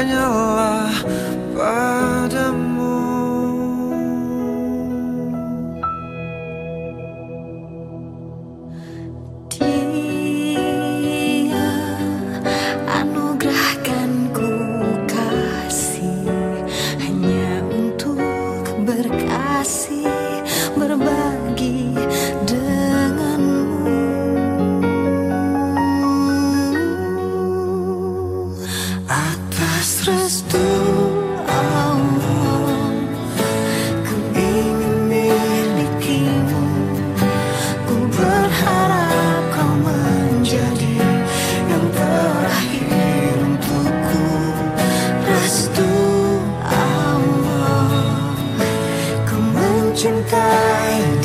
Allah padamu. Dia anugerahkan ku kasih hanya untuk berkasih berbagi sky